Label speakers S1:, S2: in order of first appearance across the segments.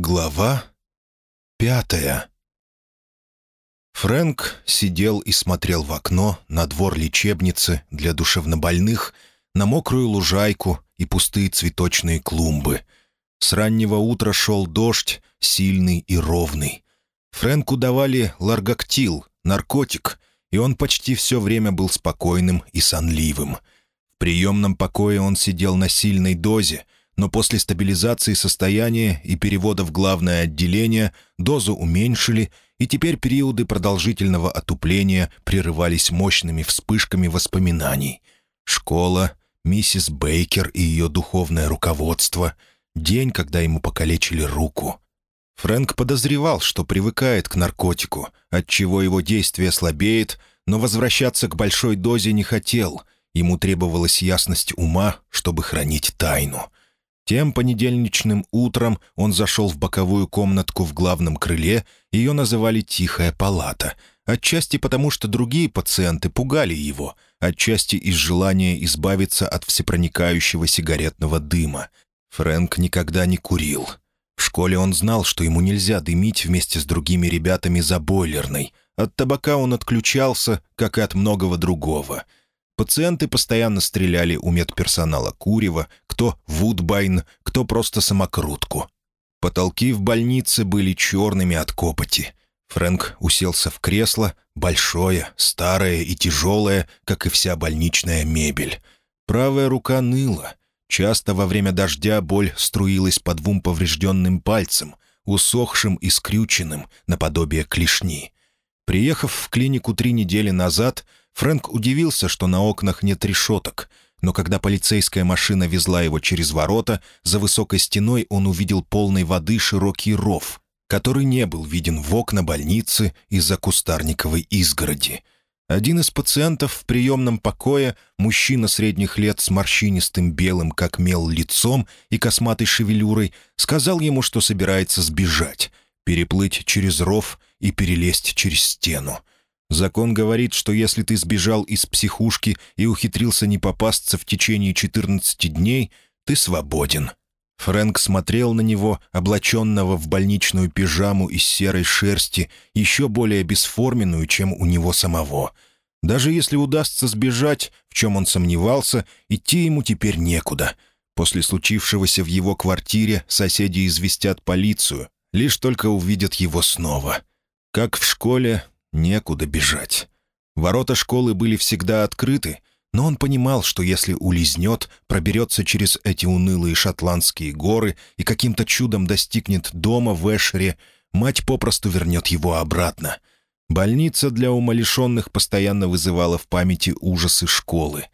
S1: Глава пятая Фрэнк сидел и смотрел в окно на двор лечебницы для душевнобольных, на мокрую лужайку и пустые цветочные клумбы. С раннего утра шел дождь, сильный и ровный. Фрэнку давали ларгактил, наркотик, и он почти все время был спокойным и сонливым. В приемном покое он сидел на сильной дозе — но после стабилизации состояния и перевода в главное отделение дозу уменьшили, и теперь периоды продолжительного отупления прерывались мощными вспышками воспоминаний. Школа, миссис Бейкер и ее духовное руководство, день, когда ему покалечили руку. Фрэнк подозревал, что привыкает к наркотику, отчего его действие слабеет, но возвращаться к большой дозе не хотел. Ему требовалась ясность ума, чтобы хранить тайну — тем понедельничным утром он зашел в боковую комнатку в главном крыле, ее называли «тихая палата», отчасти потому, что другие пациенты пугали его, отчасти из желания избавиться от всепроникающего сигаретного дыма. Фрэнк никогда не курил. В школе он знал, что ему нельзя дымить вместе с другими ребятами за бойлерной. От табака он отключался, как и от многого другого — Пациенты постоянно стреляли у медперсонала Курева, кто Вудбайн, кто просто самокрутку. Потолки в больнице были черными от копоти. Фрэнк уселся в кресло, большое, старое и тяжелое, как и вся больничная мебель. Правая рука ныла. Часто во время дождя боль струилась по двум поврежденным пальцам, усохшим и скрюченным, наподобие клешни. Приехав в клинику три недели назад, Фрэнк удивился, что на окнах нет решеток, но когда полицейская машина везла его через ворота, за высокой стеной он увидел полной воды широкий ров, который не был виден в окна больницы из-за кустарниковой изгороди. Один из пациентов в приемном покое, мужчина средних лет с морщинистым белым, как мел, лицом и косматой шевелюрой, сказал ему, что собирается сбежать, переплыть через ров и перелезть через стену. Закон говорит, что если ты сбежал из психушки и ухитрился не попасться в течение 14 дней, ты свободен». Фрэнк смотрел на него, облаченного в больничную пижаму из серой шерсти, еще более бесформенную, чем у него самого. Даже если удастся сбежать, в чем он сомневался, идти ему теперь некуда. После случившегося в его квартире соседи известят полицию, лишь только увидят его снова. Как в школе, некуда бежать. Ворота школы были всегда открыты, но он понимал, что если улизнет, проберется через эти унылые шотландские горы и каким-то чудом достигнет дома в Эшере, мать попросту вернет его обратно. Больница для умалишенных постоянно вызывала в памяти ужасы школы.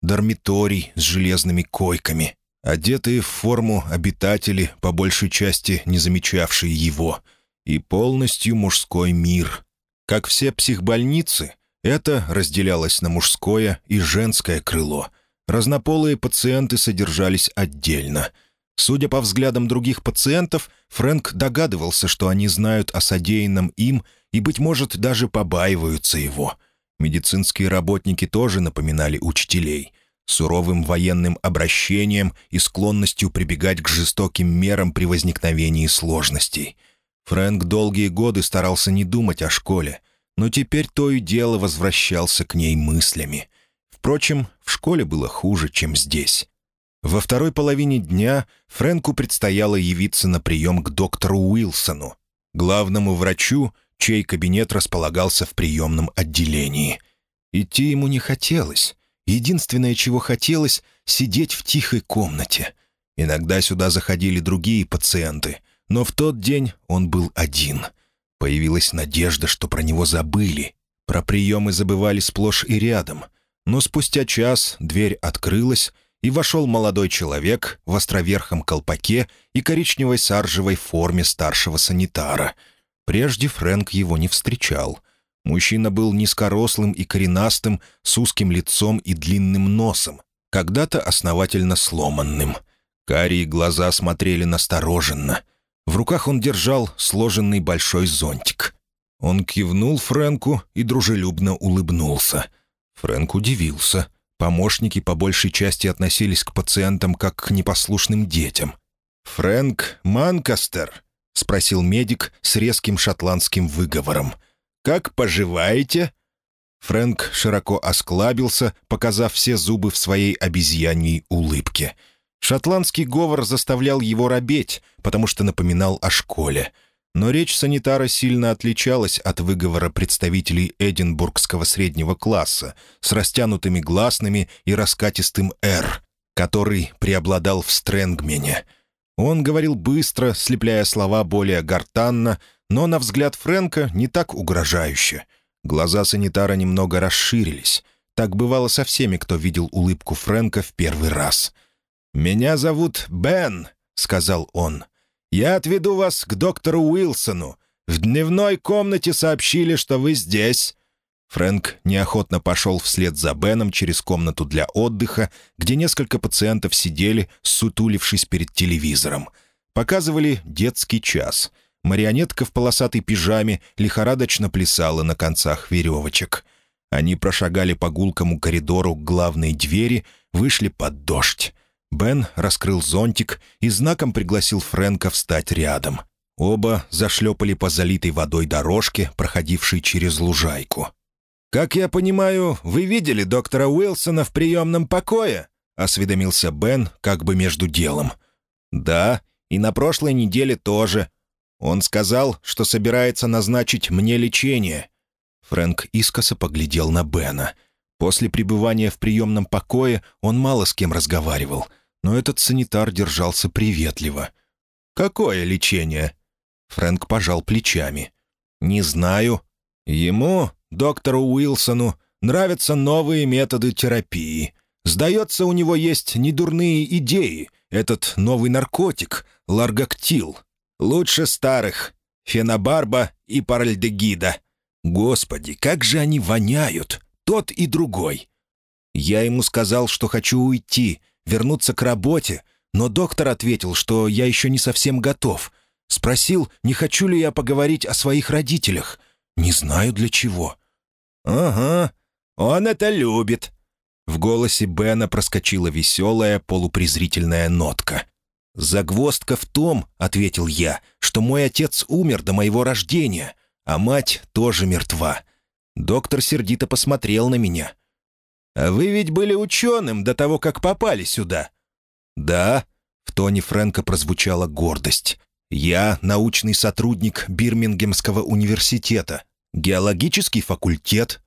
S1: Дармиторий с железными койками, одетые в форму обитатели, по большей части не замечавшие его, и полностью мужской мир, как все психбольницы, это разделялось на мужское и женское крыло. Разнополые пациенты содержались отдельно. Судя по взглядам других пациентов, Фрэнк догадывался, что они знают о содеянном им и, быть может, даже побаиваются его. Медицинские работники тоже напоминали учителей — суровым военным обращением и склонностью прибегать к жестоким мерам при возникновении сложностей — Фрэнк долгие годы старался не думать о школе, но теперь то и дело возвращался к ней мыслями. Впрочем, в школе было хуже, чем здесь. Во второй половине дня Фрэнку предстояло явиться на прием к доктору Уилсону, главному врачу, чей кабинет располагался в приемном отделении. Идти ему не хотелось. Единственное, чего хотелось — сидеть в тихой комнате. Иногда сюда заходили другие пациенты — но в тот день он был один. Появилась надежда, что про него забыли. Про приемы забывали сплошь и рядом. Но спустя час дверь открылась, и вошел молодой человек в островерхом колпаке и коричневой саржевой форме старшего санитара. Прежде Фрэнк его не встречал. Мужчина был низкорослым и коренастым, с узким лицом и длинным носом, когда-то основательно сломанным. Карие глаза смотрели настороженно. В руках он держал сложенный большой зонтик. Он кивнул Фрэнку и дружелюбно улыбнулся. Фрэнк удивился. Помощники по большей части относились к пациентам как к непослушным детям. «Фрэнк Манкастер?» — спросил медик с резким шотландским выговором. «Как поживаете?» Фрэнк широко осклабился, показав все зубы в своей обезьяньей улыбке. Шотландский говор заставлял его робеть, потому что напоминал о школе. Но речь санитара сильно отличалась от выговора представителей эдинбургского среднего класса с растянутыми гласными и раскатистым «р», который преобладал в Стрэнгмене. Он говорил быстро, слепляя слова более гортанно, но, на взгляд Фрэнка, не так угрожающе. Глаза санитара немного расширились. Так бывало со всеми, кто видел улыбку Фрэнка в первый раз. «Меня зовут Бен», — сказал он. «Я отведу вас к доктору Уилсону. В дневной комнате сообщили, что вы здесь». Фрэнк неохотно пошел вслед за Беном через комнату для отдыха, где несколько пациентов сидели, сутулившись перед телевизором. Показывали детский час. Марионетка в полосатой пижаме лихорадочно плясала на концах веревочек. Они прошагали по гулкому коридору к главной двери, вышли под дождь. Бен раскрыл зонтик и знаком пригласил Фрэнка встать рядом. Оба зашлепали по залитой водой дорожке, проходившей через лужайку. «Как я понимаю, вы видели доктора Уилсона в приемном покое?» — осведомился Бен как бы между делом. «Да, и на прошлой неделе тоже. Он сказал, что собирается назначить мне лечение». Фрэнк искоса поглядел на Бена. После пребывания в приемном покое он мало с кем разговаривал, но этот санитар держался приветливо. «Какое лечение?» Фрэнк пожал плечами. «Не знаю. Ему Доктору Уилсону нравятся новые методы терапии. Сдается, у него есть недурные идеи. Этот новый наркотик — ларгактил. Лучше старых. Фенобарба и паральдегида. Господи, как же они воняют! Тот и другой. Я ему сказал, что хочу уйти, вернуться к работе, но доктор ответил, что я еще не совсем готов. Спросил, не хочу ли я поговорить о своих родителях. Не знаю для чего. «Ага, он это любит». В голосе Бена проскочила веселая полупрезрительная нотка. «Загвоздка в том, — ответил я, — что мой отец умер до моего рождения, а мать тоже мертва». Доктор сердито посмотрел на меня. «А вы ведь были ученым до того, как попали сюда?» «Да», — в тоне Фрэнка прозвучала гордость. «Я научный сотрудник Бирмингемского университета, геологический факультет.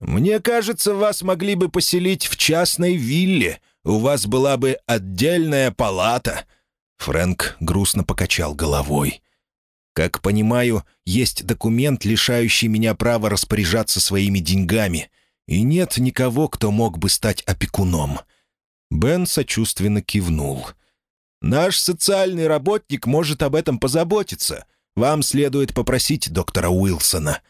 S1: Мне кажется, вас могли бы поселить в частной вилле. У вас была бы отдельная палата». Фрэнк грустно покачал головой. «Как понимаю, есть документ, лишающий меня права распоряжаться своими деньгами, и нет никого, кто мог бы стать опекуном». Бен сочувственно кивнул. «Наш социальный работник может об этом позаботиться. Вам следует попросить доктора Уилсона.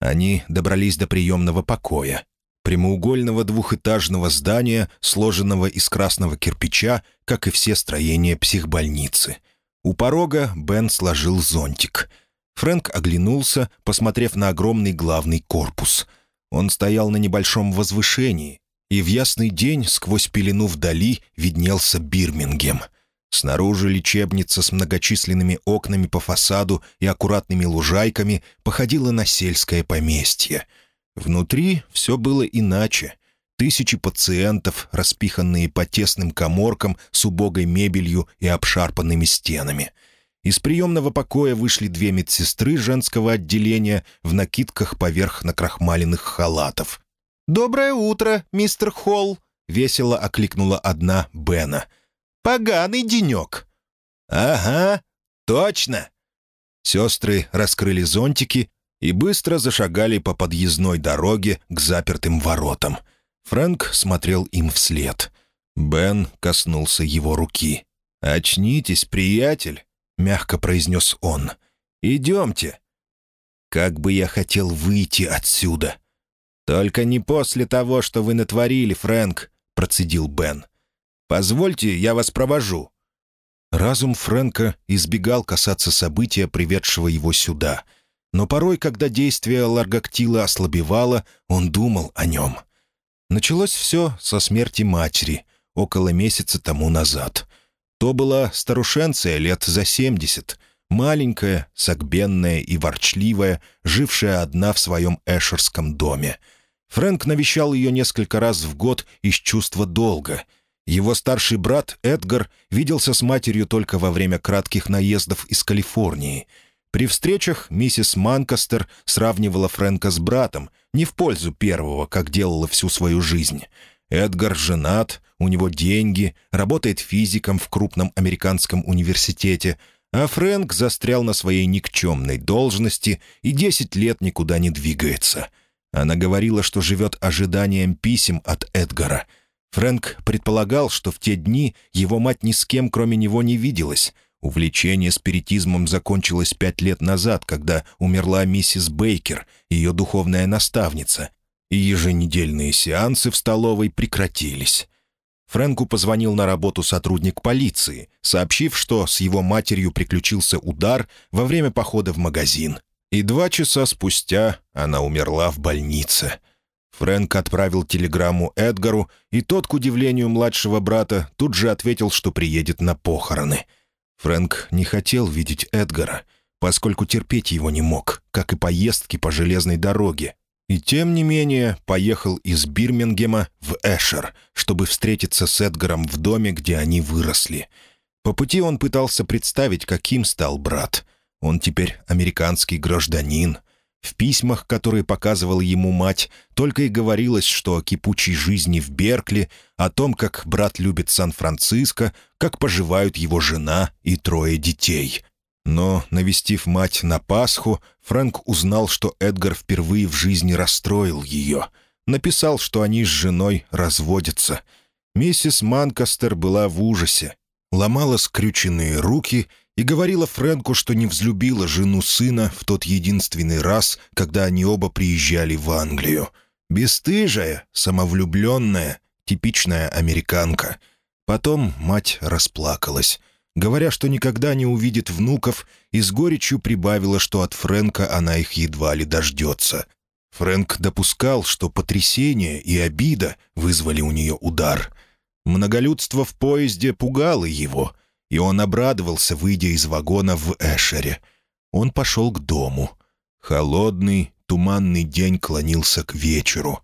S1: Они добрались до приемного покоя, прямоугольного двухэтажного здания, сложенного из красного кирпича, как и все строения психбольницы. У порога Бен сложил зонтик. Фрэнк оглянулся, посмотрев на огромный главный корпус. Он стоял на небольшом возвышении, и в ясный день сквозь пелену вдали виднелся Бирмингем — Снаружи лечебница с многочисленными окнами по фасаду и аккуратными лужайками походила на сельское поместье. Внутри все было иначе. Тысячи пациентов, распиханные по тесным коморкам с убогой мебелью и обшарпанными стенами. Из приемного покоя вышли две медсестры женского отделения в накидках поверх накрахмаленных халатов. «Доброе утро, мистер Холл!» — весело окликнула одна Бена — Поганый денек». «Ага, точно». Сестры раскрыли зонтики и быстро зашагали по подъездной дороге к запертым воротам. Фрэнк смотрел им вслед. Бен коснулся его руки. «Очнитесь, приятель», — мягко произнес он. «Идемте». «Как бы я хотел выйти отсюда!» «Только не после того, что вы натворили, Фрэнк», — процедил Бен. Позвольте, я вас провожу». Разум Фрэнка избегал касаться события, приведшего его сюда. Но порой, когда действие ларгактила ослабевало, он думал о нем. Началось все со смерти матери, около месяца тому назад. То была старушенция лет за семьдесят. маленькая, согбенная и ворчливая, жившая одна в своем эшерском доме. Фрэнк навещал ее несколько раз в год из чувства долга. Его старший брат Эдгар виделся с матерью только во время кратких наездов из Калифорнии. При встречах миссис Манкастер сравнивала Фрэнка с братом, не в пользу первого, как делала всю свою жизнь. Эдгар женат, у него деньги, работает физиком в крупном американском университете, а Фрэнк застрял на своей никчемной должности и десять лет никуда не двигается. Она говорила, что живет ожиданием писем от Эдгара. Фрэнк предполагал, что в те дни его мать ни с кем, кроме него, не виделась. Увлечение спиритизмом закончилось пять лет назад, когда умерла миссис Бейкер, ее духовная наставница, и еженедельные сеансы в столовой прекратились. Фрэнку позвонил на работу сотрудник полиции, сообщив, что с его матерью приключился удар во время похода в магазин. И два часа спустя она умерла в больнице. Фрэнк отправил телеграмму Эдгару, и тот, к удивлению младшего брата, тут же ответил, что приедет на похороны. Фрэнк не хотел видеть Эдгара, поскольку терпеть его не мог, как и поездки по железной дороге, и тем не менее поехал из Бирмингема в Эшер, чтобы встретиться с Эдгаром в доме, где они выросли. По пути он пытался представить, каким стал брат. Он теперь американский гражданин. В письмах, которые показывала ему мать, только и говорилось, что о кипучей жизни в Беркли, о том, как брат любит Сан-Франциско, как поживают его жена и трое детей — но, навестив мать на Пасху, Фрэнк узнал, что Эдгар впервые в жизни расстроил ее. Написал, что они с женой разводятся. Миссис Манкастер была в ужасе. Ломала скрюченные руки и говорила Фрэнку, что не взлюбила жену сына в тот единственный раз, когда они оба приезжали в Англию. Бестыжая, самовлюбленная, типичная американка. Потом мать расплакалась говоря, что никогда не увидит внуков, и с горечью прибавила, что от Фрэнка она их едва ли дождется. Фрэнк допускал, что потрясение и обида вызвали у нее удар. Многолюдство в поезде пугало его, и он обрадовался, выйдя из вагона в Эшере. Он пошел к дому. Холодный, туманный день клонился к вечеру.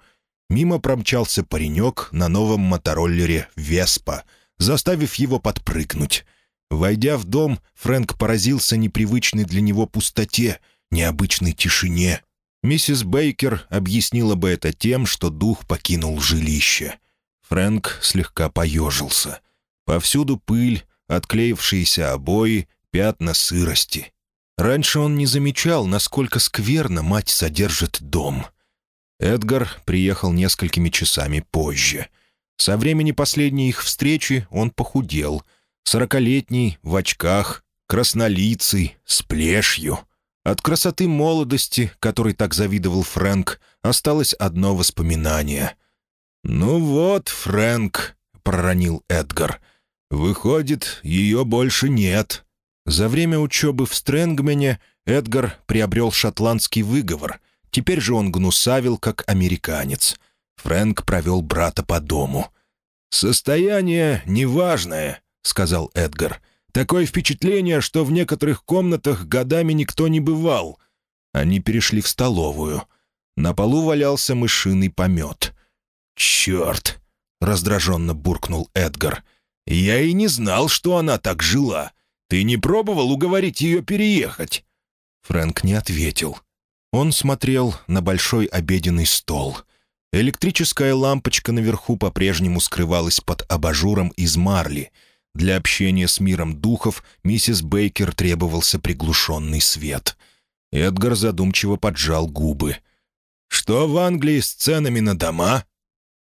S1: Мимо промчался паренек на новом мотороллере «Веспа», заставив его подпрыгнуть. Войдя в дом, Фрэнк поразился непривычной для него пустоте, необычной тишине. Миссис Бейкер объяснила бы это тем, что дух покинул жилище. Фрэнк слегка поежился. Повсюду пыль, отклеившиеся обои, пятна сырости. Раньше он не замечал, насколько скверно мать содержит дом. Эдгар приехал несколькими часами позже. Со времени последней их встречи он похудел — Сорокалетний, в очках, краснолицый, с плешью. От красоты молодости, которой так завидовал Фрэнк, осталось одно воспоминание. «Ну вот, Фрэнк», — проронил Эдгар, — «выходит, ее больше нет». За время учебы в Стрэнгмене Эдгар приобрел шотландский выговор. Теперь же он гнусавил, как американец. Фрэнк провел брата по дому. «Состояние неважное», — сказал Эдгар. «Такое впечатление, что в некоторых комнатах годами никто не бывал». Они перешли в столовую. На полу валялся мышиный помет. «Черт!» — раздраженно буркнул Эдгар. «Я и не знал, что она так жила. Ты не пробовал уговорить ее переехать?» Фрэнк не ответил. Он смотрел на большой обеденный стол. Электрическая лампочка наверху по-прежнему скрывалась под абажуром из марли — для общения с миром духов миссис Бейкер требовался приглушенный свет. Эдгар задумчиво поджал губы. «Что в Англии с ценами на дома?»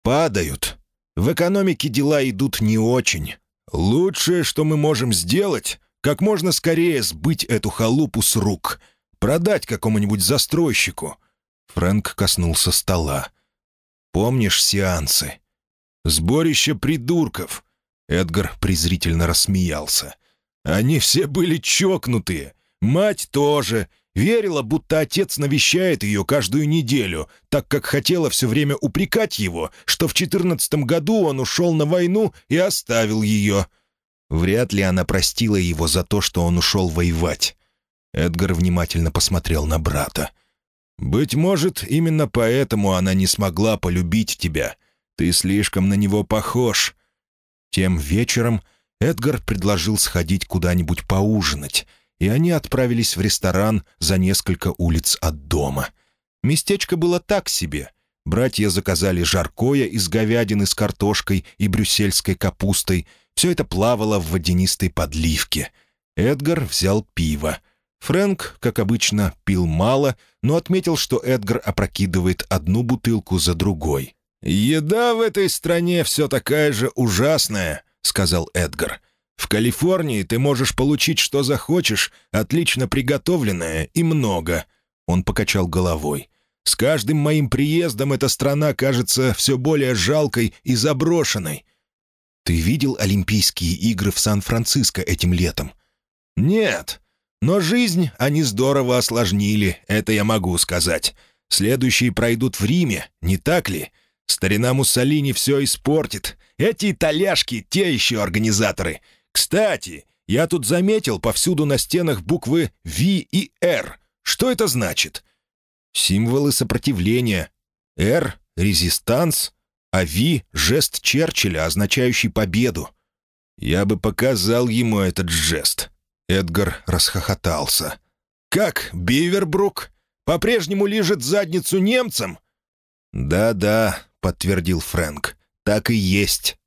S1: «Падают. В экономике дела идут не очень. Лучшее, что мы можем сделать, как можно скорее сбыть эту халупу с рук, продать какому-нибудь застройщику». Фрэнк коснулся стола. «Помнишь сеансы?» «Сборище придурков. Эдгар презрительно рассмеялся. «Они все были чокнутые. Мать тоже. Верила, будто отец навещает ее каждую неделю, так как хотела все время упрекать его, что в четырнадцатом году он ушел на войну и оставил ее. Вряд ли она простила его за то, что он ушел воевать. Эдгар внимательно посмотрел на брата. «Быть может, именно поэтому она не смогла полюбить тебя. Ты слишком на него похож». Тем вечером Эдгар предложил сходить куда-нибудь поужинать, и они отправились в ресторан за несколько улиц от дома. Местечко было так себе. Братья заказали жаркое из говядины с картошкой и брюссельской капустой. Все это плавало в водянистой подливке. Эдгар взял пиво. Фрэнк, как обычно, пил мало, но отметил, что Эдгар опрокидывает одну бутылку за другой. «Еда в этой стране все такая же ужасная», — сказал Эдгар. «В Калифорнии ты можешь получить, что захочешь, отлично приготовленное и много». Он покачал головой. «С каждым моим приездом эта страна кажется все более жалкой и заброшенной». «Ты видел Олимпийские игры в Сан-Франциско этим летом?» «Нет, но жизнь они здорово осложнили, это я могу сказать. Следующие пройдут в Риме, не так ли?» Старина Муссолини все испортит. Эти итальяшки — те еще организаторы. Кстати, я тут заметил повсюду на стенах буквы «В» и «Р». Что это значит? Символы сопротивления. «Р» — резистанс, а «В» — жест Черчилля, означающий победу. Я бы показал ему этот жест. Эдгар расхохотался. «Как, Бивербрук? По-прежнему лежит задницу немцам?» «Да-да, подтвердил Фрэнк. «Так и есть.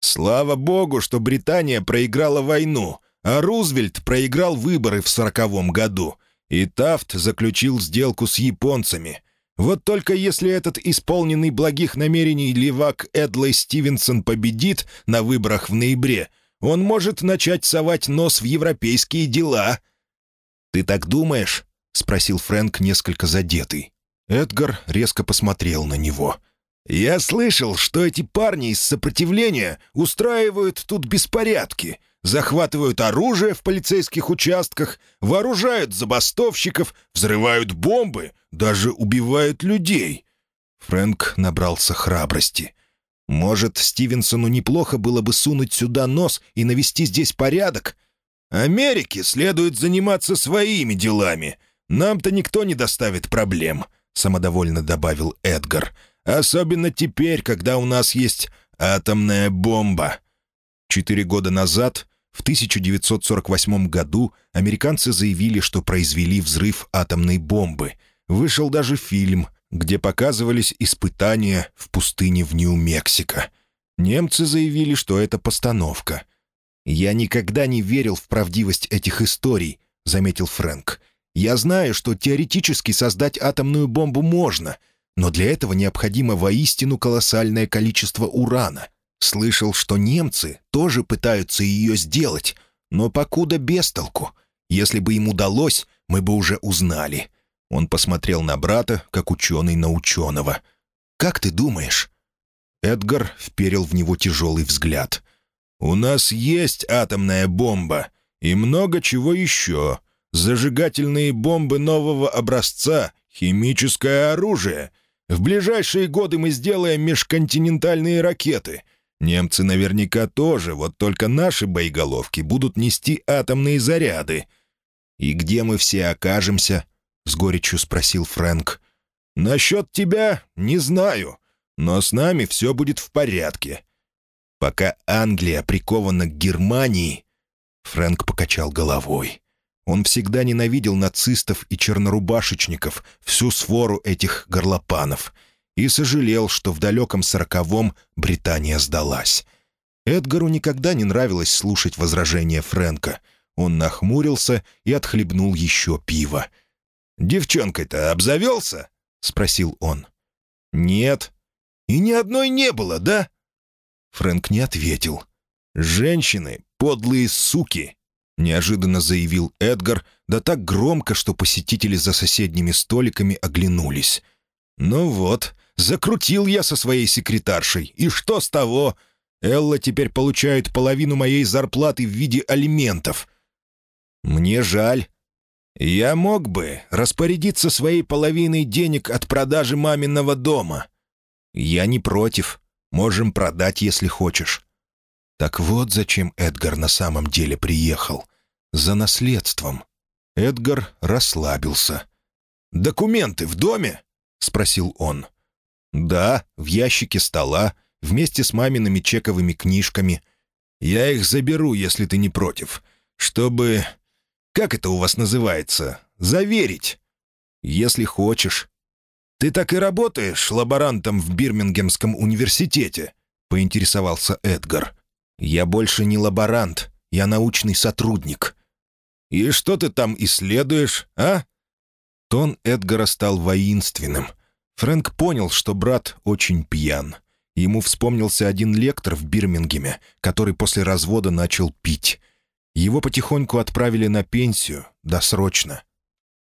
S1: Слава богу, что Британия проиграла войну, а Рузвельт проиграл выборы в сороковом году, и Тафт заключил сделку с японцами. Вот только если этот исполненный благих намерений левак Эдлой Стивенсон победит на выборах в ноябре, он может начать совать нос в европейские дела». «Ты так думаешь?» — спросил Фрэнк, несколько задетый. Эдгар резко посмотрел на него — «Я слышал, что эти парни из сопротивления устраивают тут беспорядки, захватывают оружие в полицейских участках, вооружают забастовщиков, взрывают бомбы, даже убивают людей». Фрэнк набрался храбрости. «Может, Стивенсону неплохо было бы сунуть сюда нос и навести здесь порядок? Америке следует заниматься своими делами. Нам-то никто не доставит проблем», — самодовольно добавил Эдгар. «Эдгар». Особенно теперь, когда у нас есть атомная бомба. Четыре года назад, в 1948 году, американцы заявили, что произвели взрыв атомной бомбы. Вышел даже фильм, где показывались испытания в пустыне в Нью-Мексико. Немцы заявили, что это постановка. «Я никогда не верил в правдивость этих историй», — заметил Фрэнк. «Я знаю, что теоретически создать атомную бомбу можно — но для этого необходимо воистину колоссальное количество урана. Слышал, что немцы тоже пытаются ее сделать, но покуда без толку. Если бы им удалось, мы бы уже узнали. Он посмотрел на брата, как ученый на ученого. «Как ты думаешь?» Эдгар вперил в него тяжелый взгляд. «У нас есть атомная бомба и много чего еще. Зажигательные бомбы нового образца, химическое оружие — в ближайшие годы мы сделаем межконтинентальные ракеты. Немцы наверняка тоже, вот только наши боеголовки будут нести атомные заряды». «И где мы все окажемся?» — с горечью спросил Фрэнк. «Насчет тебя не знаю, но с нами все будет в порядке». Пока Англия прикована к Германии, Фрэнк покачал головой. Он всегда ненавидел нацистов и чернорубашечников, всю свору этих горлопанов, и сожалел, что в далеком сороковом Британия сдалась. Эдгару никогда не нравилось слушать возражения Фрэнка. Он нахмурился и отхлебнул еще пиво. «Девчонкой-то обзавелся?» — спросил он. «Нет». «И ни одной не было, да?» Фрэнк не ответил. «Женщины — подлые суки», — неожиданно заявил Эдгар, да так громко, что посетители за соседними столиками оглянулись. «Ну вот, закрутил я со своей секретаршей, и что с того? Элла теперь получает половину моей зарплаты в виде алиментов. Мне жаль. Я мог бы распорядиться своей половиной денег от продажи маминого дома. Я не против. Можем продать, если хочешь. Так вот зачем Эдгар на самом деле приехал. За наследством. Эдгар расслабился. «Документы в доме?» — спросил он. «Да, в ящике стола, вместе с мамиными чековыми книжками. Я их заберу, если ты не против, чтобы... Как это у вас называется? Заверить. Если хочешь. Ты так и работаешь лаборантом в Бирмингемском университете?» — поинтересовался Эдгар. «Я больше не лаборант, я научный сотрудник». «И что ты там исследуешь, а?» Тон Эдгара стал воинственным. Фрэнк понял, что брат очень пьян. Ему вспомнился один лектор в Бирмингеме, который после развода начал пить. Его потихоньку отправили на пенсию, досрочно.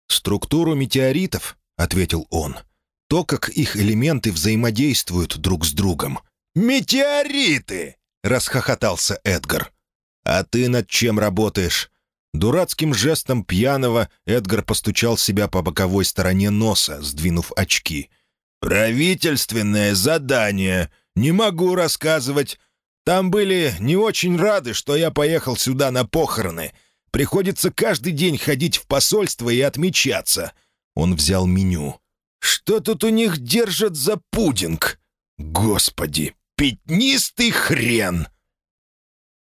S1: «Структуру метеоритов», — ответил он. «То, как их элементы взаимодействуют друг с другом». «Метеориты!» — расхохотался Эдгар. «А ты над чем работаешь?» Дурацким жестом пьяного Эдгар постучал себя по боковой стороне носа, сдвинув очки. «Правительственное задание. Не могу рассказывать. Там были не очень рады, что я поехал сюда на похороны. Приходится каждый день ходить в посольство и отмечаться». Он взял меню. «Что тут у них держат за пудинг? Господи, пятнистый хрен!»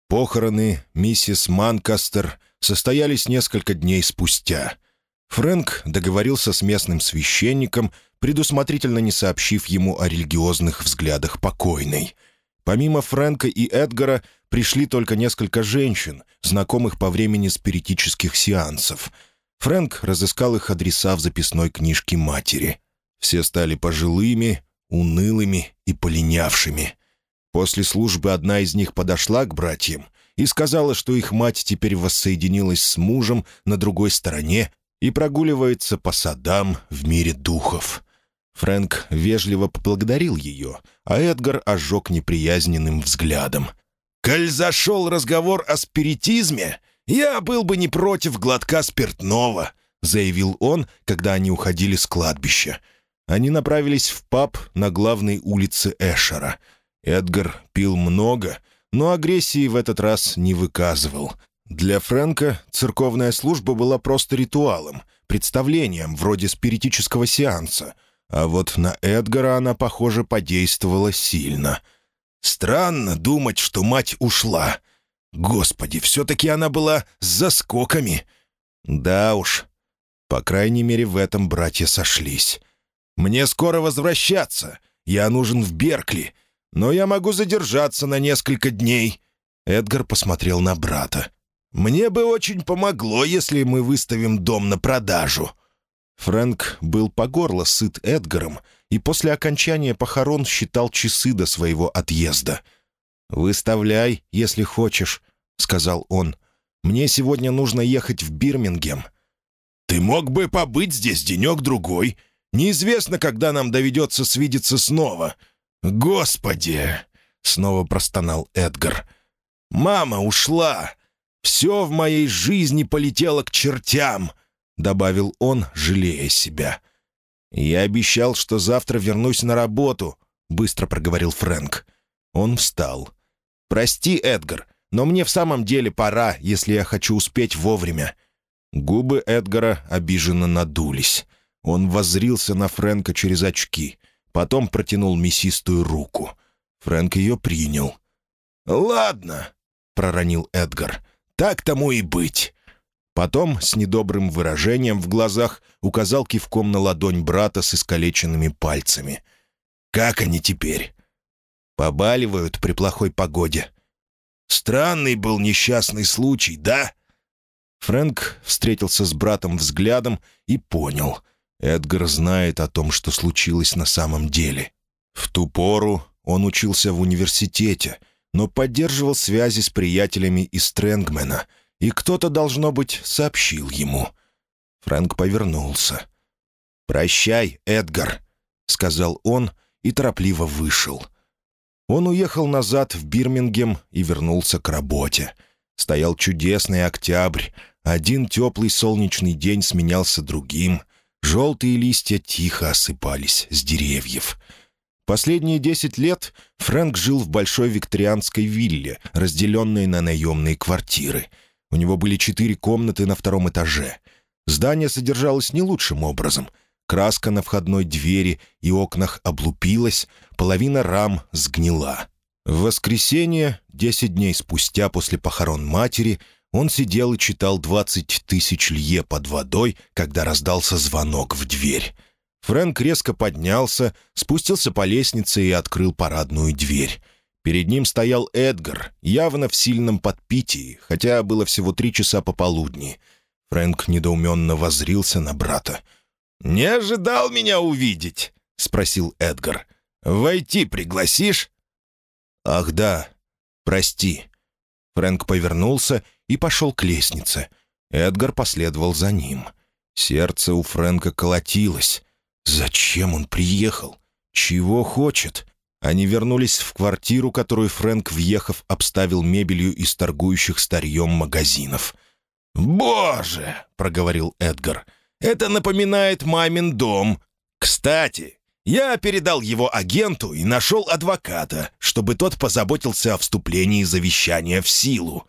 S1: Похороны миссис Манкастер состоялись несколько дней спустя. Фрэнк договорился с местным священником, предусмотрительно не сообщив ему о религиозных взглядах покойной. Помимо Фрэнка и Эдгара пришли только несколько женщин, знакомых по времени спиритических сеансов. Фрэнк разыскал их адреса в записной книжке матери. Все стали пожилыми, унылыми и полинявшими. После службы одна из них подошла к братьям и сказала, что их мать теперь воссоединилась с мужем на другой стороне и прогуливается по садам в мире духов. Фрэнк вежливо поблагодарил ее, а Эдгар ожег неприязненным взглядом. «Коль зашел разговор о спиритизме, я был бы не против глотка спиртного», — заявил он, когда они уходили с кладбища. Они направились в паб на главной улице Эшера. Эдгар пил много — но агрессии в этот раз не выказывал. Для Фрэнка церковная служба была просто ритуалом, представлением вроде спиритического сеанса, а вот на Эдгара она, похоже, подействовала сильно. Странно думать, что мать ушла. Господи, все-таки она была с заскоками. Да уж, по крайней мере, в этом братья сошлись. «Мне скоро возвращаться. Я нужен в Беркли но я могу задержаться на несколько дней». Эдгар посмотрел на брата. «Мне бы очень помогло, если мы выставим дом на продажу». Фрэнк был по горло сыт Эдгаром и после окончания похорон считал часы до своего отъезда. «Выставляй, если хочешь», — сказал он. «Мне сегодня нужно ехать в Бирмингем». «Ты мог бы побыть здесь денек-другой. Неизвестно, когда нам доведется свидеться снова. «Господи!» — снова простонал Эдгар. «Мама ушла! Все в моей жизни полетело к чертям!» — добавил он, жалея себя. «Я обещал, что завтра вернусь на работу», — быстро проговорил Фрэнк. Он встал. «Прости, Эдгар, но мне в самом деле пора, если я хочу успеть вовремя». Губы Эдгара обиженно надулись. Он воззрился на Фрэнка через очки — Потом протянул мясистую руку. Фрэнк ее принял. «Ладно», — проронил Эдгар, — «так тому и быть». Потом, с недобрым выражением в глазах, указал кивком на ладонь брата с искалеченными пальцами. «Как они теперь?» «Побаливают при плохой погоде». «Странный был несчастный случай, да?» Фрэнк встретился с братом взглядом и понял — Эдгар знает о том, что случилось на самом деле. В ту пору он учился в университете, но поддерживал связи с приятелями из Стрэнгмена, и кто-то, должно быть, сообщил ему. Фрэнк повернулся. «Прощай, Эдгар», — сказал он и торопливо вышел. Он уехал назад в Бирмингем и вернулся к работе. Стоял чудесный октябрь. Один теплый солнечный день сменялся другим — Желтые листья тихо осыпались с деревьев. Последние десять лет Фрэнк жил в большой викторианской вилле, разделенной на наемные квартиры. У него были четыре комнаты на втором этаже. Здание содержалось не лучшим образом. Краска на входной двери и окнах облупилась, половина рам сгнила. В воскресенье, десять дней спустя после похорон матери, он сидел и читал двадцать тысяч лье под водой, когда раздался звонок в дверь. Фрэнк резко поднялся, спустился по лестнице и открыл парадную дверь. Перед ним стоял Эдгар, явно в сильном подпитии, хотя было всего три часа пополудни. Фрэнк недоуменно возрился на брата. «Не ожидал меня увидеть?» — спросил Эдгар. «Войти пригласишь?» «Ах да, прости». Фрэнк повернулся и пошел к лестнице. Эдгар последовал за ним. Сердце у Фрэнка колотилось. Зачем он приехал? Чего хочет? Они вернулись в квартиру, которую Фрэнк, въехав, обставил мебелью из торгующих старьем магазинов. «Боже!» — проговорил Эдгар. «Это напоминает мамин дом. Кстати, я передал его агенту и нашел адвоката, чтобы тот позаботился о вступлении завещания в силу».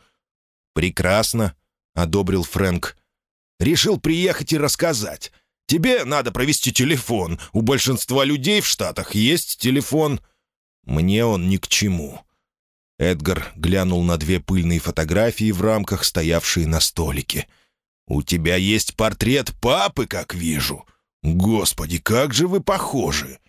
S1: «Прекрасно», — одобрил Фрэнк. «Решил приехать и рассказать. Тебе надо провести телефон. У большинства людей в Штатах есть телефон. Мне он ни к чему». Эдгар глянул на две пыльные фотографии в рамках, стоявшие на столике. «У тебя есть портрет папы, как вижу. Господи, как же вы похожи!»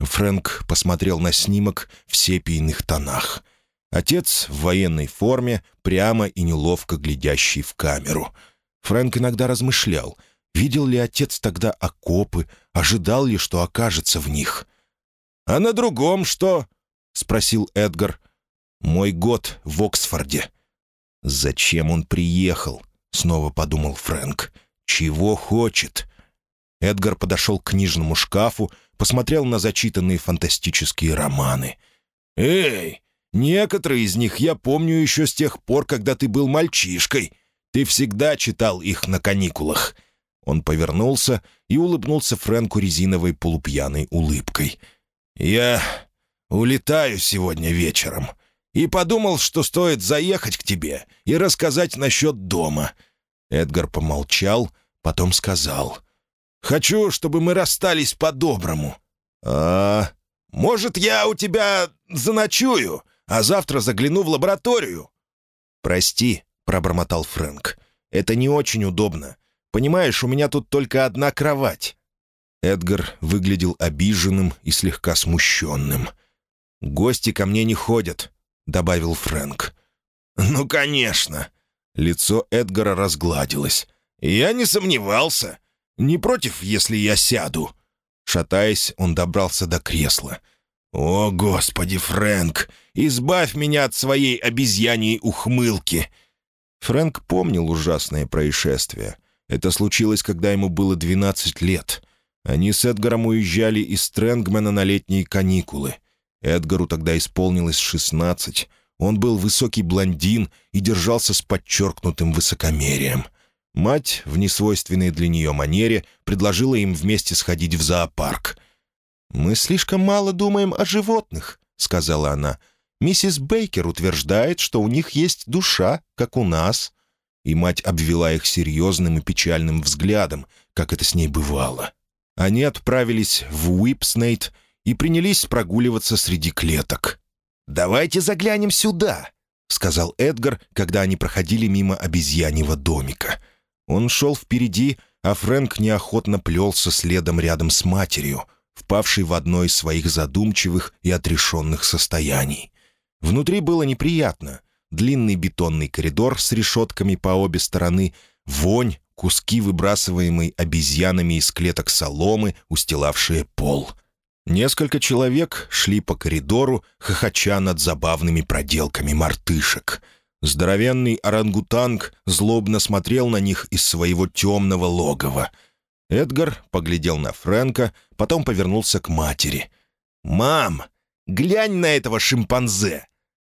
S1: Фрэнк посмотрел на снимок в сепийных тонах. Отец в военной форме, прямо и неловко глядящий в камеру. Фрэнк иногда размышлял — Видел ли отец тогда окопы, ожидал ли, что окажется в них? «А на другом что?» — спросил Эдгар. «Мой год в Оксфорде». «Зачем он приехал?» — снова подумал Фрэнк. «Чего хочет?» Эдгар подошел к книжному шкафу, посмотрел на зачитанные фантастические романы. «Эй, некоторые из них я помню еще с тех пор, когда ты был мальчишкой. Ты всегда читал их на каникулах. Он повернулся и улыбнулся Фрэнку резиновой полупьяной улыбкой. «Я улетаю сегодня вечером и подумал, что стоит заехать к тебе и рассказать насчет дома». Эдгар помолчал, потом сказал. «Хочу, чтобы мы расстались по-доброму». «А, может, я у тебя заночую, а завтра загляну в лабораторию?» «Прости», — пробормотал Фрэнк. «Это не очень удобно. Понимаешь, у меня тут только одна кровать». Эдгар выглядел обиженным и слегка смущенным. «Гости ко мне не ходят», — добавил Фрэнк. «Ну, конечно». Лицо Эдгара разгладилось. «Я не сомневался. Не против, если я сяду?» Шатаясь, он добрался до кресла. «О, Господи, Фрэнк, избавь меня от своей обезьяньей ухмылки!» Фрэнк помнил ужасное происшествие. Это случилось, когда ему было 12 лет. Они с Эдгаром уезжали из Стрэнгмена на летние каникулы. Эдгару тогда исполнилось 16. Он был высокий блондин и держался с подчеркнутым высокомерием. Мать, в несвойственной для нее манере, предложила им вместе сходить в зоопарк. «Мы слишком мало думаем о животных», — сказала она. «Миссис Бейкер утверждает, что у них есть душа, как у нас и мать обвела их серьезным и печальным взглядом, как это с ней бывало. Они отправились в Уипснейт и принялись прогуливаться среди клеток. «Давайте заглянем сюда», — сказал Эдгар, когда они проходили мимо обезьяньего домика. Он шел впереди, а Фрэнк неохотно плелся следом рядом с матерью, впавшей в одно из своих задумчивых и отрешенных состояний. Внутри было неприятно — длинный бетонный коридор с решетками по обе стороны, вонь, куски, выбрасываемые обезьянами из клеток соломы, устилавшие пол. Несколько человек шли по коридору, хохоча над забавными проделками мартышек. Здоровенный орангутанг злобно смотрел на них из своего темного логова. Эдгар поглядел на Фрэнка, потом повернулся к матери. «Мам, глянь на этого шимпанзе!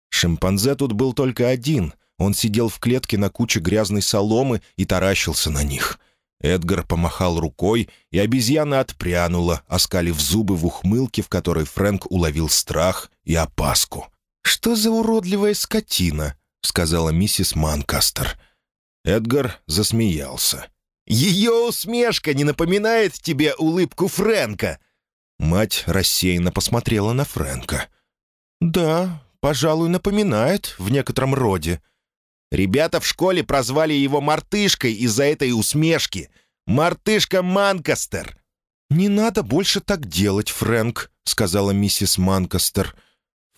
S1: Шимпанзе тут был только один. Он сидел в клетке на куче грязной соломы и таращился на них. Эдгар помахал рукой, и обезьяна отпрянула, оскалив зубы в ухмылке, в которой Фрэнк уловил страх и опаску. «Что за уродливая скотина?» — сказала миссис Манкастер. Эдгар засмеялся. Ее усмешка не напоминает тебе улыбку Фрэнка?» Мать рассеянно посмотрела на Фрэнка. «Да, пожалуй, напоминает в некотором роде». Ребята в школе прозвали его «мартышкой» из-за этой усмешки. «Мартышка Манкастер». «Не надо больше так делать, Фрэнк», — сказала миссис Манкастер.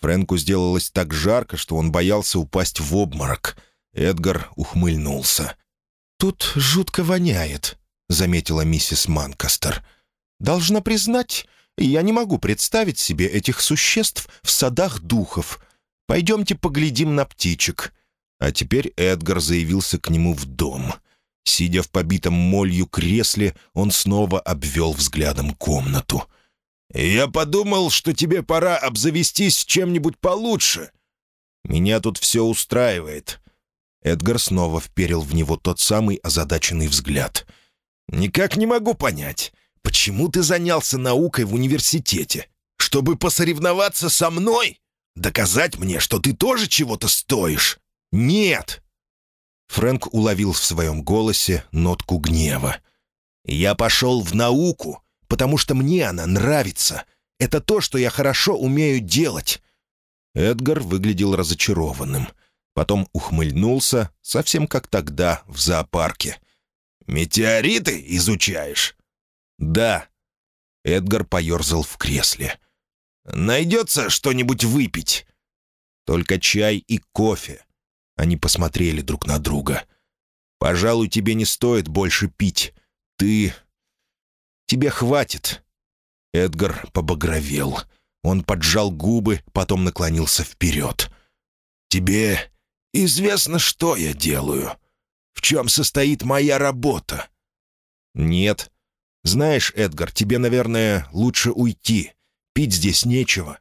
S1: Фрэнку сделалось так жарко, что он боялся упасть в обморок. Эдгар ухмыльнулся. «Тут жутко воняет», — заметила миссис Манкастер. «Должна признать, я не могу представить себе этих существ в садах духов. Пойдемте поглядим на птичек». А теперь Эдгар заявился к нему в дом. Сидя в побитом молью кресле, он снова обвел взглядом комнату. «Я подумал, что тебе пора обзавестись чем-нибудь получше. Меня тут все устраивает. Эдгар снова вперил в него тот самый озадаченный взгляд. «Никак не могу понять, почему ты занялся наукой в университете? Чтобы посоревноваться со мной? Доказать мне, что ты тоже чего-то стоишь? Нет!» Фрэнк уловил в своем голосе нотку гнева. «Я пошел в науку, потому что мне она нравится. Это то, что я хорошо умею делать». Эдгар выглядел разочарованным — Потом ухмыльнулся, совсем как тогда, в зоопарке. «Метеориты изучаешь?» «Да». Эдгар поерзал в кресле. «Найдется что-нибудь выпить?» «Только чай и кофе». Они посмотрели друг на друга. «Пожалуй, тебе не стоит больше пить. Ты... Тебе хватит». Эдгар побагровел. Он поджал губы, потом наклонился вперед. «Тебе Известно, что я делаю. В чем состоит моя работа?» «Нет. Знаешь, Эдгар, тебе, наверное, лучше уйти. Пить здесь нечего».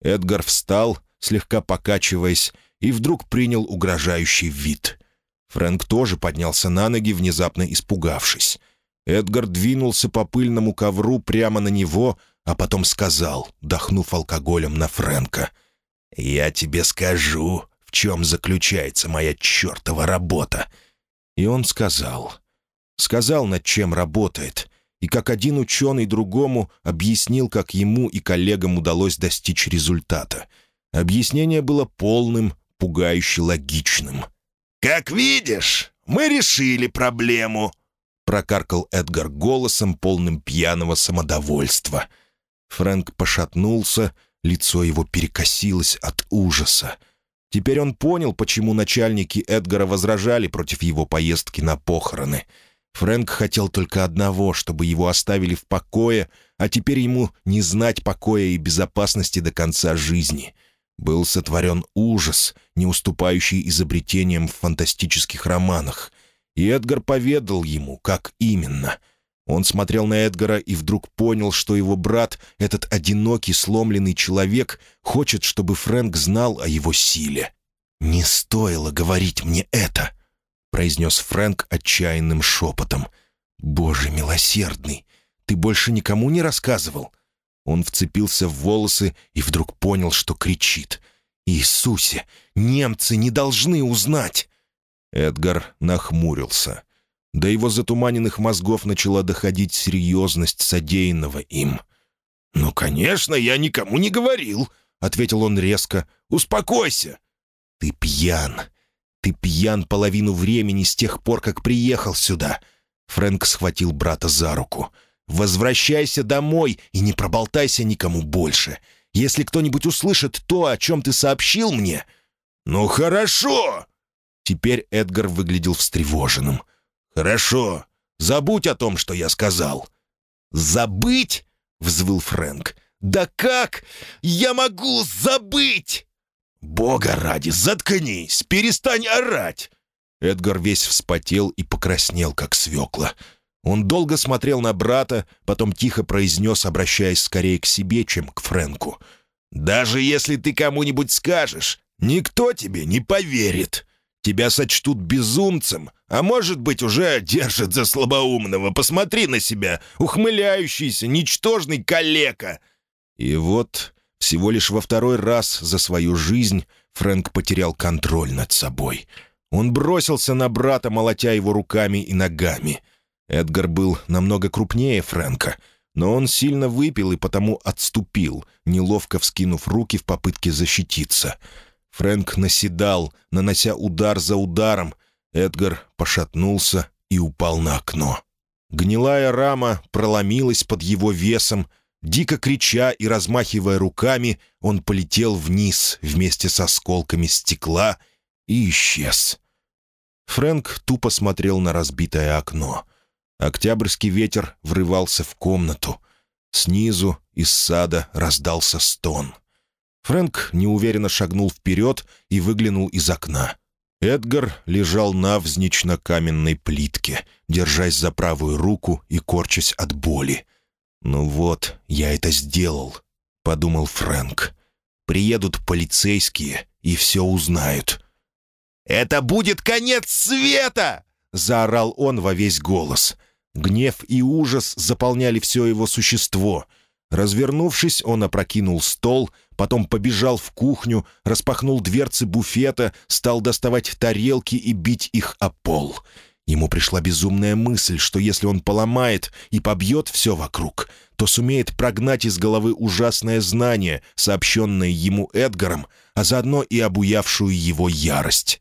S1: Эдгар встал, слегка покачиваясь, и вдруг принял угрожающий вид. Фрэнк тоже поднялся на ноги, внезапно испугавшись. Эдгар двинулся по пыльному ковру прямо на него, а потом сказал, дохнув алкоголем на Фрэнка. «Я тебе скажу, в чем заключается моя чертова работа». И он сказал. Сказал, над чем работает, и как один ученый другому объяснил, как ему и коллегам удалось достичь результата. Объяснение было полным, пугающе логичным. «Как видишь, мы решили проблему», — прокаркал Эдгар голосом, полным пьяного самодовольства. Фрэнк пошатнулся, лицо его перекосилось от ужаса. Теперь он понял, почему начальники Эдгара возражали против его поездки на похороны. Фрэнк хотел только одного, чтобы его оставили в покое, а теперь ему не знать покоя и безопасности до конца жизни. Был сотворен ужас, не уступающий изобретениям в фантастических романах. И Эдгар поведал ему, как именно — он смотрел на Эдгара и вдруг понял, что его брат, этот одинокий, сломленный человек, хочет, чтобы Фрэнк знал о его силе. «Не стоило говорить мне это», — произнес Фрэнк отчаянным шепотом. «Боже милосердный, ты больше никому не рассказывал?» Он вцепился в волосы и вдруг понял, что кричит. «Иисусе, немцы не должны узнать!» Эдгар нахмурился. До его затуманенных мозгов начала доходить серьезность содеянного им. «Ну, конечно, я никому не говорил», — ответил он резко. «Успокойся». «Ты пьян. Ты пьян половину времени с тех пор, как приехал сюда». Фрэнк схватил брата за руку. «Возвращайся домой и не проболтайся никому больше. Если кто-нибудь услышит то, о чем ты сообщил мне...» «Ну, хорошо!» Теперь Эдгар выглядел встревоженным. «Хорошо. Забудь о том, что я сказал». «Забыть?» — взвыл Фрэнк. «Да как? Я могу забыть!» «Бога ради, заткнись! Перестань орать!» Эдгар весь вспотел и покраснел, как свекла. Он долго смотрел на брата, потом тихо произнес, обращаясь скорее к себе, чем к Фрэнку. «Даже если ты кому-нибудь скажешь, никто тебе не поверит. Тебя сочтут безумцем, а может быть, уже держат за слабоумного. Посмотри на себя, ухмыляющийся, ничтожный калека!» И вот всего лишь во второй раз за свою жизнь Фрэнк потерял контроль над собой. Он бросился на брата, молотя его руками и ногами. Эдгар был намного крупнее Фрэнка, но он сильно выпил и потому отступил, неловко вскинув руки в попытке защититься. Фрэнк наседал, нанося удар за ударом. Эдгар пошатнулся и упал на окно. Гнилая рама проломилась под его весом. Дико крича и размахивая руками, он полетел вниз вместе с осколками стекла и исчез. Фрэнк тупо смотрел на разбитое окно. Октябрьский ветер врывался в комнату. Снизу из сада раздался стон. Фрэнк неуверенно шагнул вперед и выглянул из окна. Эдгар лежал навзничь на каменной плитке, держась за правую руку и корчась от боли. «Ну вот, я это сделал», — подумал Фрэнк. «Приедут полицейские и все узнают». «Это будет конец света!» — заорал он во весь голос. Гнев и ужас заполняли все его существо. Развернувшись, он опрокинул стол, потом побежал в кухню, распахнул дверцы буфета, стал доставать тарелки и бить их о пол. Ему пришла безумная мысль, что если он поломает и побьет все вокруг, то сумеет прогнать из головы ужасное знание, сообщенное ему Эдгаром, а заодно и обуявшую его ярость.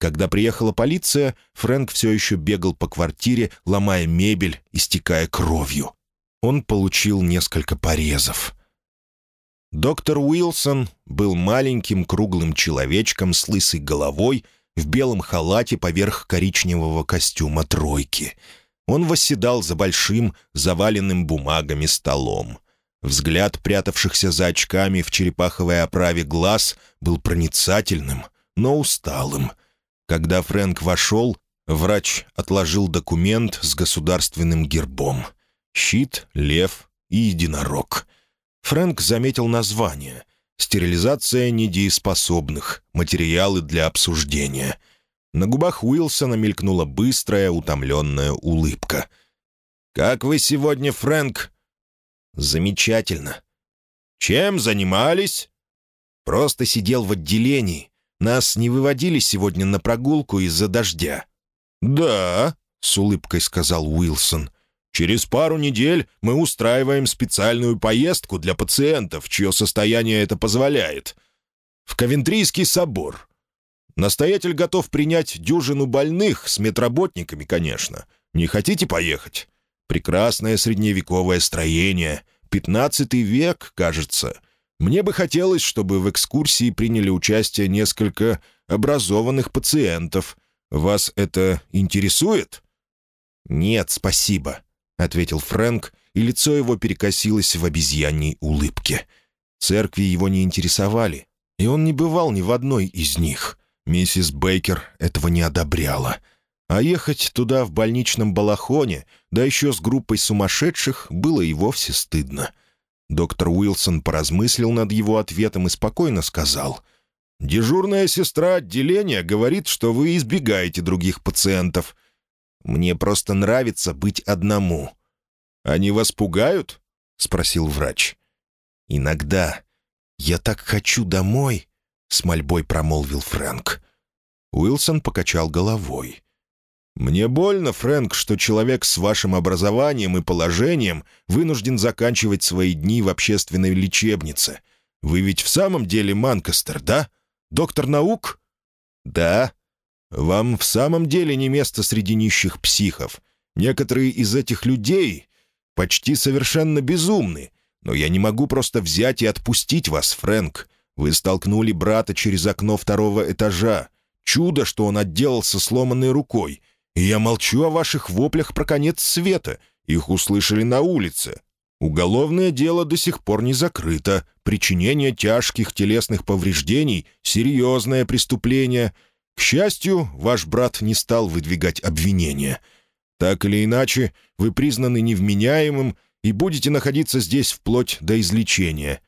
S1: Когда приехала полиция, Фрэнк все еще бегал по квартире, ломая мебель, истекая кровью. Он получил несколько порезов. Доктор Уилсон был маленьким круглым человечком с лысой головой в белом халате поверх коричневого костюма тройки. Он восседал за большим, заваленным бумагами столом. Взгляд прятавшихся за очками в черепаховой оправе глаз был проницательным, но усталым — когда Фрэнк вошел, врач отложил документ с государственным гербом. Щит, лев и единорог. Фрэнк заметил название. «Стерилизация недееспособных. Материалы для обсуждения». На губах Уилсона мелькнула быстрая, утомленная улыбка. «Как вы сегодня, Фрэнк?» «Замечательно». «Чем занимались?» «Просто сидел в отделении. Нас не выводили сегодня на прогулку из-за дождя». «Да», — с улыбкой сказал Уилсон. «Через пару недель мы устраиваем специальную поездку для пациентов, чье состояние это позволяет. В Ковентрийский собор. Настоятель готов принять дюжину больных, с медработниками, конечно. Не хотите поехать? Прекрасное средневековое строение. Пятнадцатый век, кажется. Мне бы хотелось, чтобы в экскурсии приняли участие несколько образованных пациентов. Вас это интересует?» «Нет, спасибо», — ответил Фрэнк, и лицо его перекосилось в обезьяньей улыбке. Церкви его не интересовали, и он не бывал ни в одной из них. Миссис Бейкер этого не одобряла. А ехать туда в больничном балахоне, да еще с группой сумасшедших, было и вовсе стыдно. Доктор Уилсон поразмыслил над его ответом и спокойно сказал. «Дежурная сестра отделения говорит, что вы избегаете других пациентов. Мне просто нравится быть одному». «Они вас пугают?» — спросил врач. «Иногда. Я так хочу домой», — с мольбой промолвил Фрэнк. Уилсон покачал головой. «Мне больно, Фрэнк, что человек с вашим образованием и положением вынужден заканчивать свои дни в общественной лечебнице. Вы ведь в самом деле Манкастер, да? Доктор наук?» «Да. Вам в самом деле не место среди нищих психов. Некоторые из этих людей почти совершенно безумны. Но я не могу просто взять и отпустить вас, Фрэнк. Вы столкнули брата через окно второго этажа. Чудо, что он отделался сломанной рукой» И я молчу о ваших воплях про конец света. Их услышали на улице. Уголовное дело до сих пор не закрыто. Причинение тяжких телесных повреждений — серьезное преступление. К счастью, ваш брат не стал выдвигать обвинения. Так или иначе, вы признаны невменяемым и будете находиться здесь вплоть до излечения.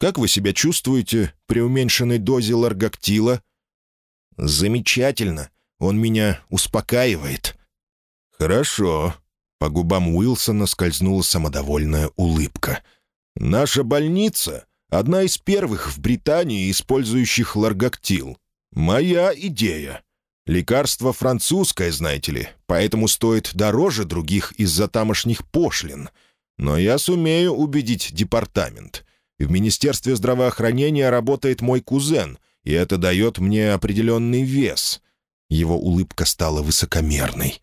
S1: Как вы себя чувствуете при уменьшенной дозе ларгактила?» «Замечательно. Он меня успокаивает». «Хорошо». По губам Уилсона скользнула самодовольная улыбка. «Наша больница — одна из первых в Британии, использующих ларгактил. Моя идея. Лекарство французское, знаете ли, поэтому стоит дороже других из-за тамошних пошлин. Но я сумею убедить департамент. В Министерстве здравоохранения работает мой кузен, и это дает мне определенный вес». Его улыбка стала высокомерной.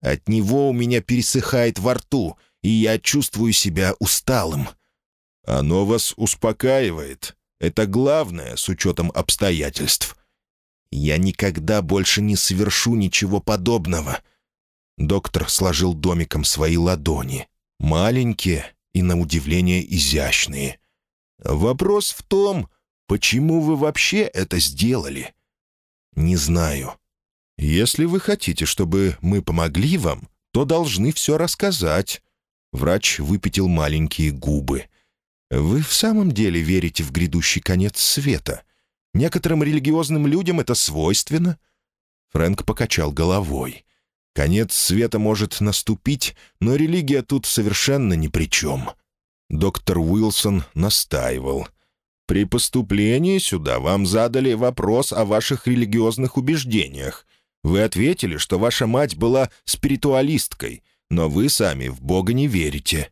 S1: «От него у меня пересыхает во рту, и я чувствую себя усталым». «Оно вас успокаивает. Это главное, с учетом обстоятельств». «Я никогда больше не совершу ничего подобного». Доктор сложил домиком свои ладони. Маленькие и, на удивление, изящные. «Вопрос в том, почему вы вообще это сделали?» «Не знаю. Если вы хотите, чтобы мы помогли вам, то должны все рассказать». Врач выпятил маленькие губы. «Вы в самом деле верите в грядущий конец света? Некоторым религиозным людям это свойственно?» Фрэнк покачал головой. «Конец света может наступить, но религия тут совершенно ни при чем». Доктор Уилсон настаивал. «При поступлении сюда вам задали вопрос о ваших религиозных убеждениях. Вы ответили, что ваша мать была спиритуалисткой, но вы сами в Бога не верите».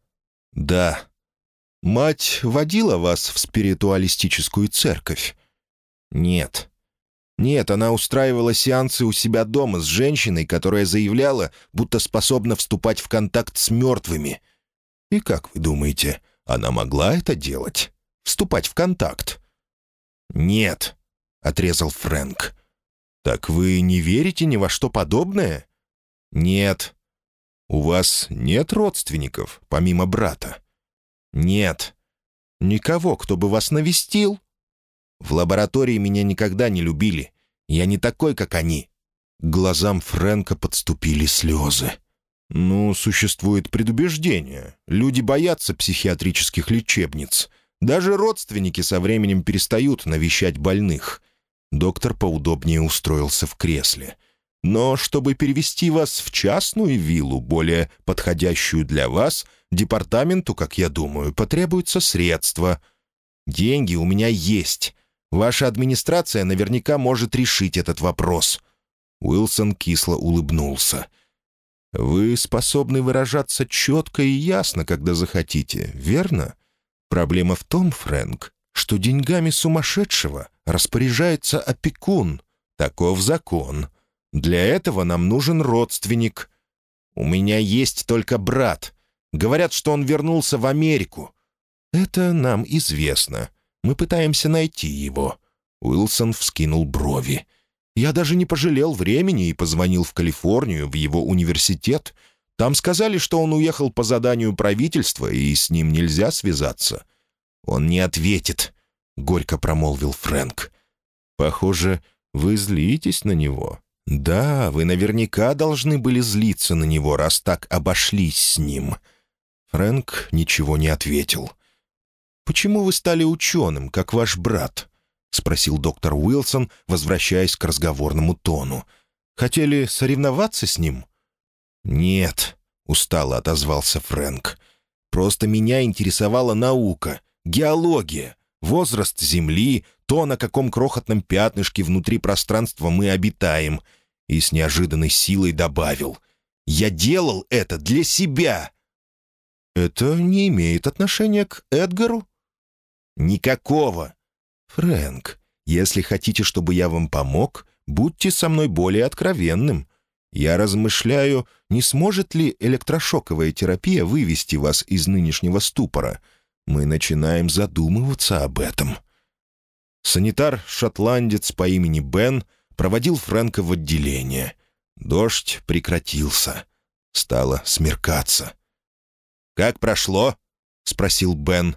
S1: «Да». «Мать водила вас в спиритуалистическую церковь?» «Нет». «Нет, она устраивала сеансы у себя дома с женщиной, которая заявляла, будто способна вступать в контакт с мертвыми. И как вы думаете, она могла это делать? Вступать в контакт?» «Нет», — отрезал Фрэнк. «Так вы не верите ни во что подобное?» «Нет». «У вас нет родственников, помимо брата?» «Нет». «Никого, кто бы вас навестил?» «В лаборатории меня никогда не любили. Я не такой, как они». К глазам Фрэнка подступили слезы. «Ну, существует предубеждение. Люди боятся психиатрических лечебниц. Даже родственники со временем перестают навещать больных». Доктор поудобнее устроился в кресле. «Но чтобы перевести вас в частную виллу, более подходящую для вас, департаменту, как я думаю, потребуются средства. Деньги у меня есть. Ваша администрация наверняка может решить этот вопрос». Уилсон кисло улыбнулся. «Вы способны выражаться четко и ясно, когда захотите, верно? Проблема в том, Фрэнк, что деньгами сумасшедшего распоряжается опекун. Таков закон. Для этого нам нужен родственник. У меня есть только брат. Говорят, что он вернулся в Америку. Это нам известно. Мы пытаемся найти его». Уилсон вскинул брови. «Я даже не пожалел времени и позвонил в Калифорнию, в его университет. Там сказали, что он уехал по заданию правительства, и с ним нельзя связаться». «Он не ответит», — горько промолвил Фрэнк. «Похоже, вы злитесь на него». «Да, вы наверняка должны были злиться на него, раз так обошлись с ним». Фрэнк ничего не ответил. «Почему вы стали ученым, как ваш брат?» — спросил доктор Уилсон, возвращаясь к разговорному тону. «Хотели соревноваться с ним?» «Нет», — устало отозвался Фрэнк. «Просто меня интересовала наука, геология, возраст Земли, то, на каком крохотном пятнышке внутри пространства мы обитаем». И с неожиданной силой добавил. «Я делал это для себя!» «Это не имеет отношения к Эдгару?» «Никакого!» «Фрэнк, если хотите, чтобы я вам помог, будьте со мной более откровенным. Я размышляю, не сможет ли электрошоковая терапия вывести вас из нынешнего ступора. Мы начинаем задумываться об этом». Санитар-шотландец по имени Бен проводил Фрэнка в отделение. Дождь прекратился. Стало смеркаться. «Как прошло?» — спросил Бен.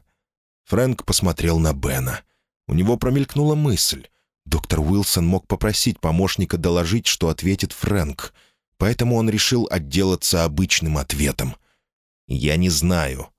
S1: Фрэнк посмотрел на Бена. У него промелькнула мысль. Доктор Уилсон мог попросить помощника доложить, что ответит Фрэнк. Поэтому он решил отделаться обычным ответом. «Я не знаю».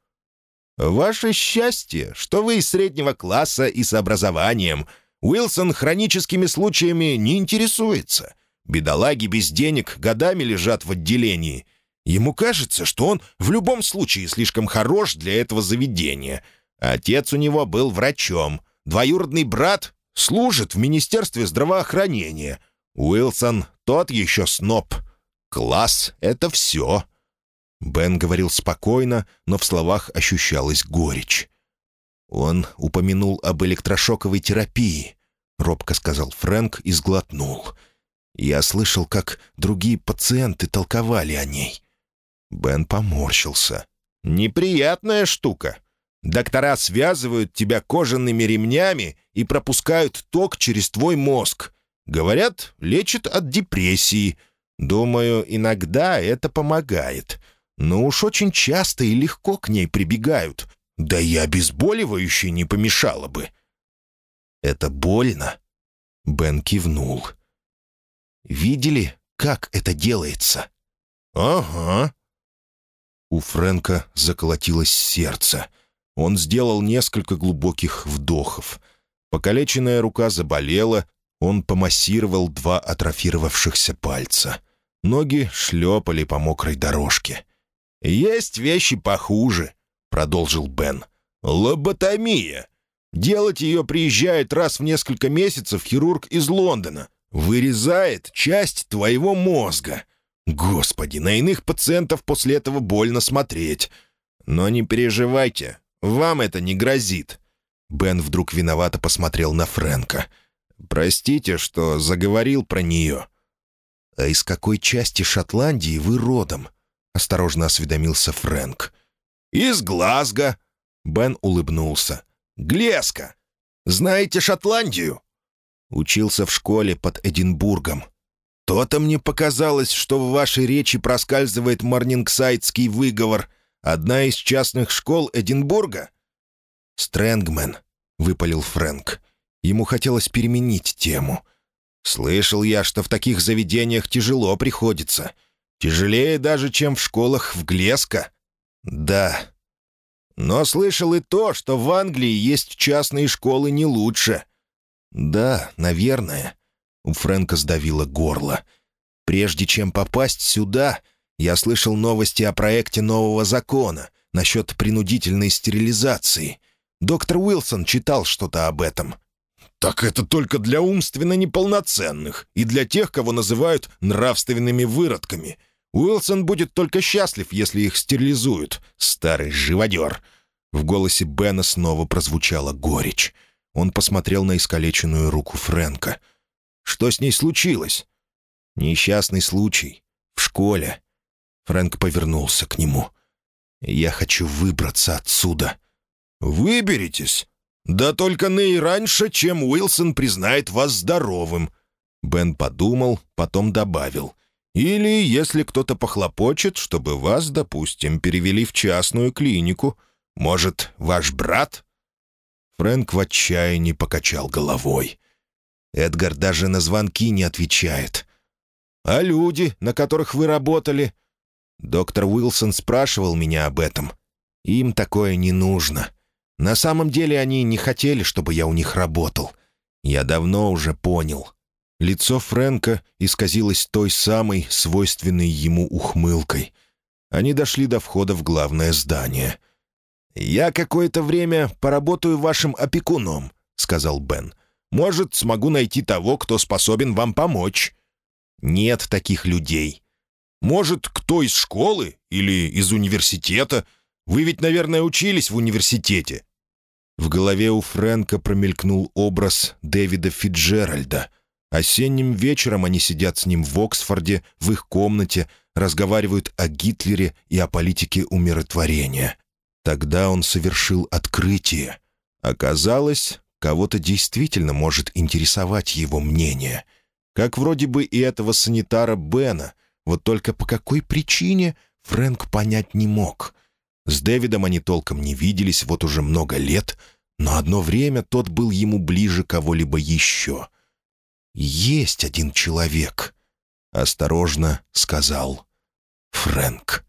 S1: «Ваше счастье, что вы из среднего класса и с образованием. Уилсон хроническими случаями не интересуется. Бедолаги без денег годами лежат в отделении. Ему кажется, что он в любом случае слишком хорош для этого заведения. Отец у него был врачом. Двоюродный брат служит в Министерстве здравоохранения. Уилсон тот еще сноб. Класс — это все». Бен говорил спокойно, но в словах ощущалась горечь. «Он упомянул об электрошоковой терапии», — робко сказал Фрэнк и сглотнул. «Я слышал, как другие пациенты толковали о ней». Бен поморщился. «Неприятная штука. Доктора связывают тебя кожаными ремнями и пропускают ток через твой мозг. Говорят, лечат от депрессии. Думаю, иногда это помогает. Но уж очень часто и легко к ней прибегают. Да и обезболивающее не помешало бы». «Это больно?» Бен кивнул. «Видели, как это делается?» «Ага». У Фрэнка заколотилось сердце. Он сделал несколько глубоких вдохов. Покалеченная рука заболела, он помассировал два атрофировавшихся пальца. Ноги шлепали по мокрой дорожке. «Есть вещи похуже», — продолжил Бен. «Лоботомия. Делать ее приезжает раз в несколько месяцев хирург из Лондона. Вырезает часть твоего мозга. Господи, на иных пациентов после этого больно смотреть. Но не переживайте, вам это не грозит». Бен вдруг виновато посмотрел на Фрэнка. «Простите, что заговорил про нее». «А из какой части Шотландии вы родом?» — осторожно осведомился Фрэнк. «Из Глазго». Бен улыбнулся. «Глеска. Знаете Шотландию?» Учился в школе под Эдинбургом. То-то мне показалось, что в вашей речи проскальзывает марнингсайдский выговор. Одна из частных школ Эдинбурга?» «Стрэнгмен», — выпалил Фрэнк. Ему хотелось переменить тему. «Слышал я, что в таких заведениях тяжело приходится. Тяжелее даже, чем в школах в Глеско». «Да». «Но слышал и то, что в Англии есть частные школы не лучше». «Да, наверное». У Фрэнка сдавило горло. «Прежде чем попасть сюда, я слышал новости о проекте нового закона насчет принудительной стерилизации. Доктор Уилсон читал что-то об этом». «Так это только для умственно неполноценных и для тех, кого называют нравственными выродками. Уилсон будет только счастлив, если их стерилизуют. Старый живодер». В голосе Бена снова прозвучала горечь. Он посмотрел на искалеченную руку Фрэнка. «Что с ней случилось?» «Несчастный случай. В школе». Фрэнк повернулся к нему. «Я хочу выбраться отсюда». «Выберитесь? Да только раньше, чем Уилсон признает вас здоровым». Бен подумал, потом добавил. «Или если кто-то похлопочет, чтобы вас, допустим, перевели в частную клинику. Может, ваш брат?» Фрэнк в отчаянии покачал головой. Эдгар даже на звонки не отвечает. «А люди, на которых вы работали?» Доктор Уилсон спрашивал меня об этом. Им такое не нужно. На самом деле они не хотели, чтобы я у них работал. Я давно уже понял. Лицо Фрэнка исказилось той самой, свойственной ему ухмылкой. Они дошли до входа в главное здание. «Я какое-то время поработаю вашим опекуном», — сказал Бен. «Может, смогу найти того, кто способен вам помочь». «Нет таких людей». «Может, кто из школы или из университета? Вы ведь, наверное, учились в университете. В голове у Фрэнка промелькнул образ Дэвида Фиджеральда. Осенним вечером они сидят с ним в Оксфорде, в их комнате, разговаривают о Гитлере и о политике умиротворения. Тогда он совершил открытие. Оказалось, кого-то действительно может интересовать его мнение. Как вроде бы и этого санитара Бена, вот только по какой причине Фрэнк понять не мог. С Дэвидом они толком не виделись вот уже много лет, но одно время тот был ему ближе кого-либо еще. «Есть один человек», — осторожно сказал Фрэнк.